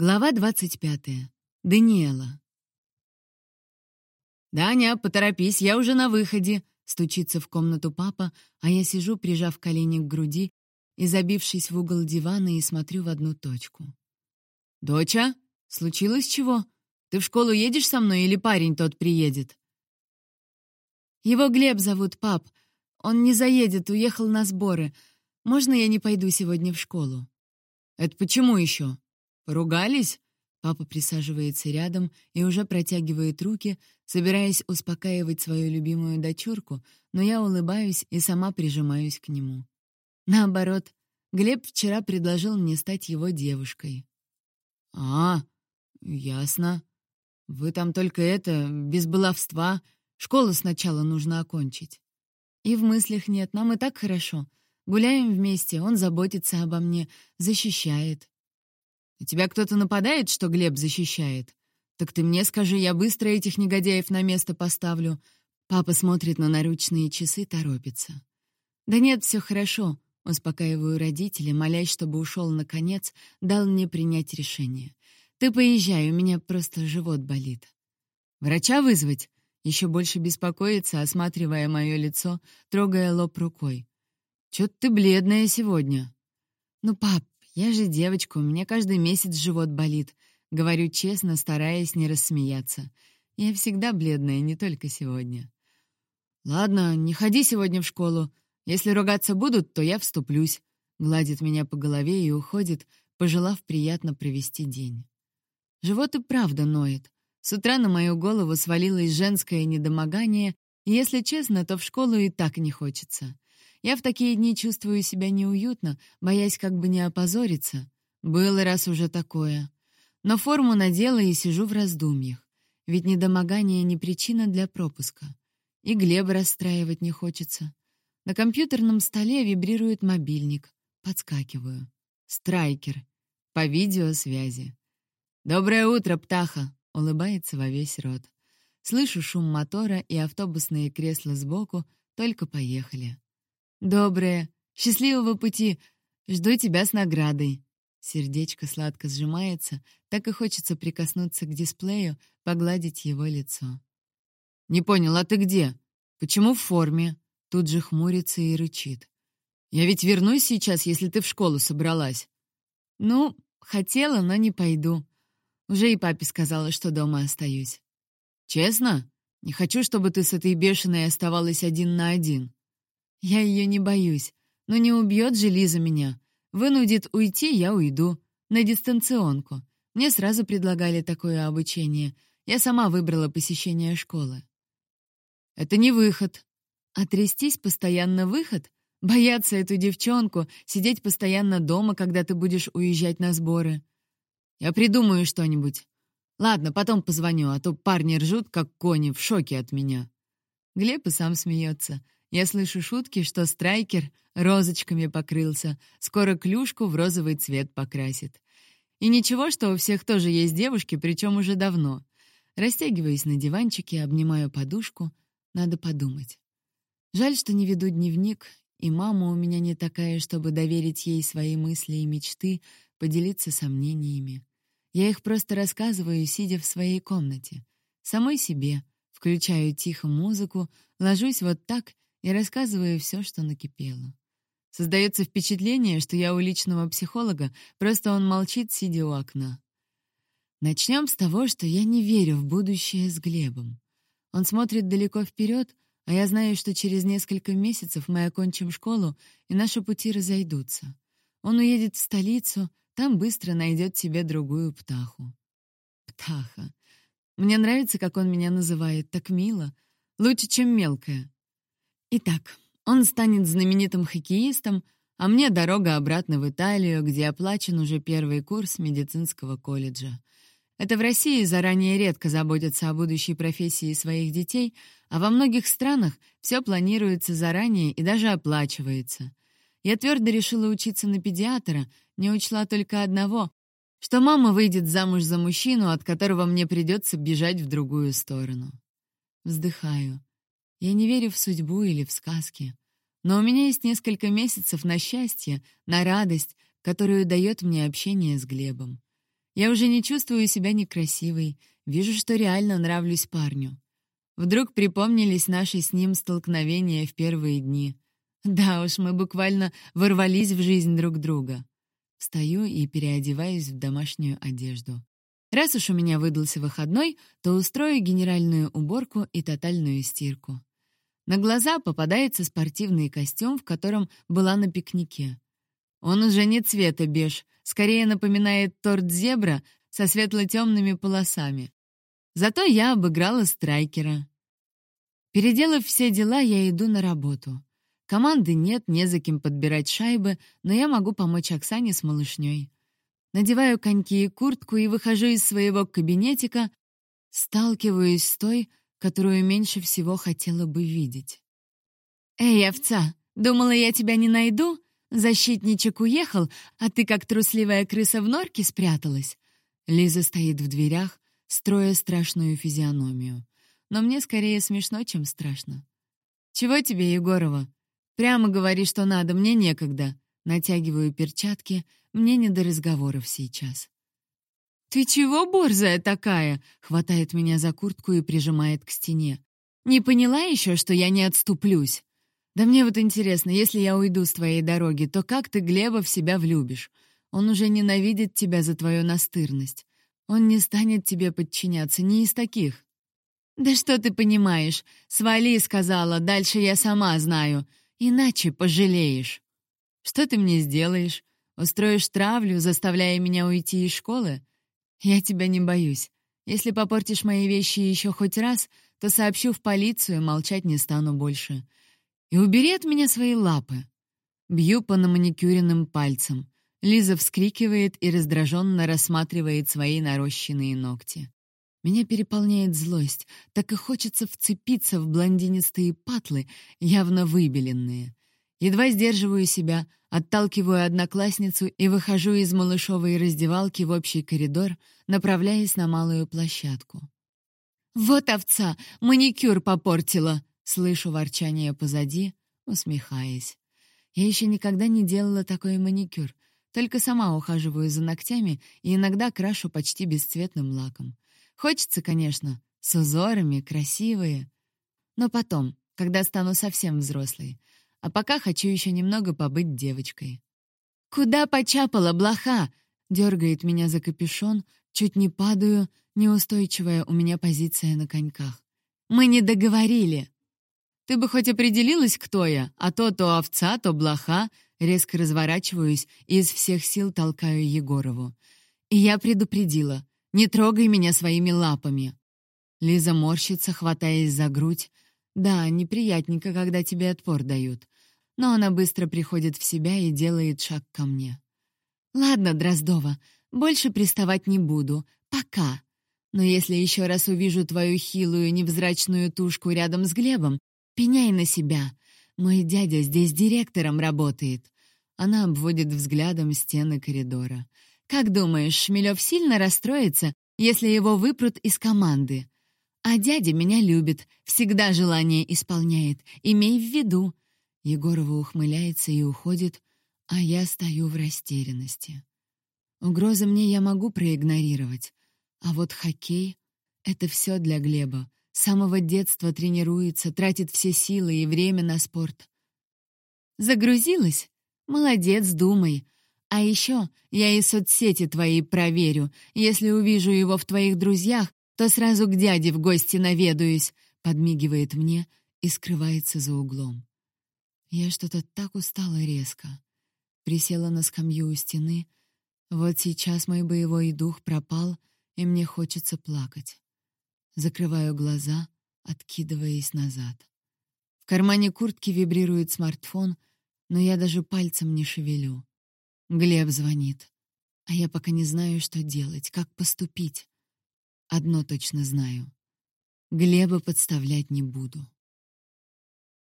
Глава 25. Даниэла. «Даня, поторопись, я уже на выходе!» — стучится в комнату папа, а я сижу, прижав колени к груди и забившись в угол дивана и смотрю в одну точку. «Доча, случилось чего? Ты в школу едешь со мной или парень тот приедет?» «Его Глеб зовут, пап. Он не заедет, уехал на сборы. Можно я не пойду сегодня в школу?» «Это почему еще?» «Ругались?» Папа присаживается рядом и уже протягивает руки, собираясь успокаивать свою любимую дочурку, но я улыбаюсь и сама прижимаюсь к нему. Наоборот, Глеб вчера предложил мне стать его девушкой. «А, ясно. Вы там только это, без баловства. Школу сначала нужно окончить». «И в мыслях нет, нам и так хорошо. Гуляем вместе, он заботится обо мне, защищает». Тебя кто-то нападает, что Глеб защищает? Так ты мне скажи, я быстро этих негодяев на место поставлю. Папа смотрит на наручные часы, торопится. Да нет, все хорошо. Успокаиваю родителей, молясь, чтобы ушел наконец, дал мне принять решение. Ты поезжай, у меня просто живот болит. Врача вызвать? Еще больше беспокоится, осматривая мое лицо, трогая лоб рукой. Чё ты бледная сегодня? Ну, пап, «Я же девочка, у меня каждый месяц живот болит», — говорю честно, стараясь не рассмеяться. Я всегда бледная, не только сегодня. «Ладно, не ходи сегодня в школу. Если ругаться будут, то я вступлюсь», — гладит меня по голове и уходит, пожелав приятно провести день. Живот и правда ноет. С утра на мою голову свалилось женское недомогание, и, если честно, то в школу и так не хочется. Я в такие дни чувствую себя неуютно, боясь как бы не опозориться. Было раз уже такое. Но форму надела и сижу в раздумьях. Ведь недомогание не причина для пропуска. И Глеба расстраивать не хочется. На компьютерном столе вибрирует мобильник. Подскакиваю. Страйкер. По видеосвязи. «Доброе утро, птаха!» — улыбается во весь рот. Слышу шум мотора и автобусные кресла сбоку, только поехали. «Доброе. Счастливого пути. Жду тебя с наградой». Сердечко сладко сжимается, так и хочется прикоснуться к дисплею, погладить его лицо. «Не понял, а ты где? Почему в форме?» Тут же хмурится и рычит. «Я ведь вернусь сейчас, если ты в школу собралась». «Ну, хотела, но не пойду. Уже и папе сказала, что дома остаюсь». «Честно? Не хочу, чтобы ты с этой бешеной оставалась один на один». Я ее не боюсь. Но не убьет же Лиза меня. Вынудит уйти, я уйду. На дистанционку. Мне сразу предлагали такое обучение. Я сама выбрала посещение школы. Это не выход. Отрестись постоянно выход? Бояться эту девчонку, сидеть постоянно дома, когда ты будешь уезжать на сборы. Я придумаю что-нибудь. Ладно, потом позвоню, а то парни ржут, как кони, в шоке от меня. Глеб и сам смеется. Я слышу шутки, что страйкер розочками покрылся, скоро клюшку в розовый цвет покрасит. И ничего, что у всех тоже есть девушки, причем уже давно. Растягиваюсь на диванчике, обнимаю подушку. Надо подумать. Жаль, что не веду дневник, и мама у меня не такая, чтобы доверить ей свои мысли и мечты, поделиться сомнениями. Я их просто рассказываю, сидя в своей комнате. Самой себе. Включаю тихо музыку, ложусь вот так и рассказываю все, что накипело. Создается впечатление, что я у личного психолога, просто он молчит, сидя у окна. Начнем с того, что я не верю в будущее с Глебом. Он смотрит далеко вперед, а я знаю, что через несколько месяцев мы окончим школу, и наши пути разойдутся. Он уедет в столицу, там быстро найдет себе другую птаху. Птаха. Мне нравится, как он меня называет, так мило. Лучше, чем мелкая. Итак, он станет знаменитым хоккеистом, а мне дорога обратно в Италию, где оплачен уже первый курс медицинского колледжа. Это в России заранее редко заботятся о будущей профессии своих детей, а во многих странах все планируется заранее и даже оплачивается. Я твердо решила учиться на педиатра, не учла только одного, что мама выйдет замуж за мужчину, от которого мне придется бежать в другую сторону. Вздыхаю. Я не верю в судьбу или в сказки. Но у меня есть несколько месяцев на счастье, на радость, которую дает мне общение с Глебом. Я уже не чувствую себя некрасивой, вижу, что реально нравлюсь парню. Вдруг припомнились наши с ним столкновения в первые дни. Да уж, мы буквально ворвались в жизнь друг друга. Встаю и переодеваюсь в домашнюю одежду. Раз уж у меня выдался выходной, то устрою генеральную уборку и тотальную стирку. На глаза попадается спортивный костюм, в котором была на пикнике. Он уже не цвета беж, скорее напоминает торт зебра со светло-темными полосами. Зато я обыграла страйкера. Переделав все дела, я иду на работу. Команды нет, не за кем подбирать шайбы, но я могу помочь Оксане с малышней. Надеваю коньки и куртку и выхожу из своего кабинетика, сталкиваюсь с той, которую меньше всего хотела бы видеть. «Эй, овца, думала, я тебя не найду? Защитничек уехал, а ты, как трусливая крыса, в норке спряталась?» Лиза стоит в дверях, строя страшную физиономию. Но мне скорее смешно, чем страшно. «Чего тебе, Егорова? Прямо говори, что надо, мне некогда». Натягиваю перчатки, мне не до разговоров сейчас. «Ты чего борзая такая?» — хватает меня за куртку и прижимает к стене. «Не поняла еще, что я не отступлюсь?» «Да мне вот интересно, если я уйду с твоей дороги, то как ты Глеба в себя влюбишь? Он уже ненавидит тебя за твою настырность. Он не станет тебе подчиняться, не из таких». «Да что ты понимаешь? Свали, — сказала, — дальше я сама знаю. Иначе пожалеешь». «Что ты мне сделаешь? Устроишь травлю, заставляя меня уйти из школы? «Я тебя не боюсь. Если попортишь мои вещи еще хоть раз, то сообщу в полицию, молчать не стану больше. И убери от меня свои лапы». Бью по наманикюренным пальцам. Лиза вскрикивает и раздраженно рассматривает свои нарощенные ногти. Меня переполняет злость, так и хочется вцепиться в блондинистые патлы, явно выбеленные. Едва сдерживаю себя, отталкиваю одноклассницу и выхожу из малышовой раздевалки в общий коридор, направляясь на малую площадку. «Вот овца! Маникюр попортила!» Слышу ворчание позади, усмехаясь. Я еще никогда не делала такой маникюр, только сама ухаживаю за ногтями и иногда крашу почти бесцветным лаком. Хочется, конечно, с узорами, красивые. Но потом, когда стану совсем взрослой, а пока хочу еще немного побыть девочкой. «Куда почапала, блоха?» — дергает меня за капюшон, чуть не падаю, неустойчивая у меня позиция на коньках. «Мы не договорили!» «Ты бы хоть определилась, кто я, а то то овца, то блоха», резко разворачиваюсь и из всех сил толкаю Егорову. И я предупредила, не трогай меня своими лапами. Лиза морщится, хватаясь за грудь, да, неприятненько, когда тебе отпор дают. Но она быстро приходит в себя и делает шаг ко мне. «Ладно, Дроздова, больше приставать не буду. Пока. Но если еще раз увижу твою хилую невзрачную тушку рядом с Глебом, пеняй на себя. Мой дядя здесь директором работает». Она обводит взглядом стены коридора. «Как думаешь, Шмелев сильно расстроится, если его выпрут из команды? А дядя меня любит, всегда желание исполняет. Имей в виду. Егорова ухмыляется и уходит, а я стою в растерянности. Угрозы мне я могу проигнорировать, а вот хоккей — это все для Глеба. С самого детства тренируется, тратит все силы и время на спорт. Загрузилась? Молодец, думай. А еще я и соцсети твои проверю. Если увижу его в твоих друзьях, то сразу к дяде в гости наведаюсь», — подмигивает мне и скрывается за углом. Я что-то так устала резко. Присела на скамью у стены. Вот сейчас мой боевой дух пропал, и мне хочется плакать. Закрываю глаза, откидываясь назад. В кармане куртки вибрирует смартфон, но я даже пальцем не шевелю. Глеб звонит, а я пока не знаю, что делать, как поступить. Одно точно знаю. Глеба подставлять не буду.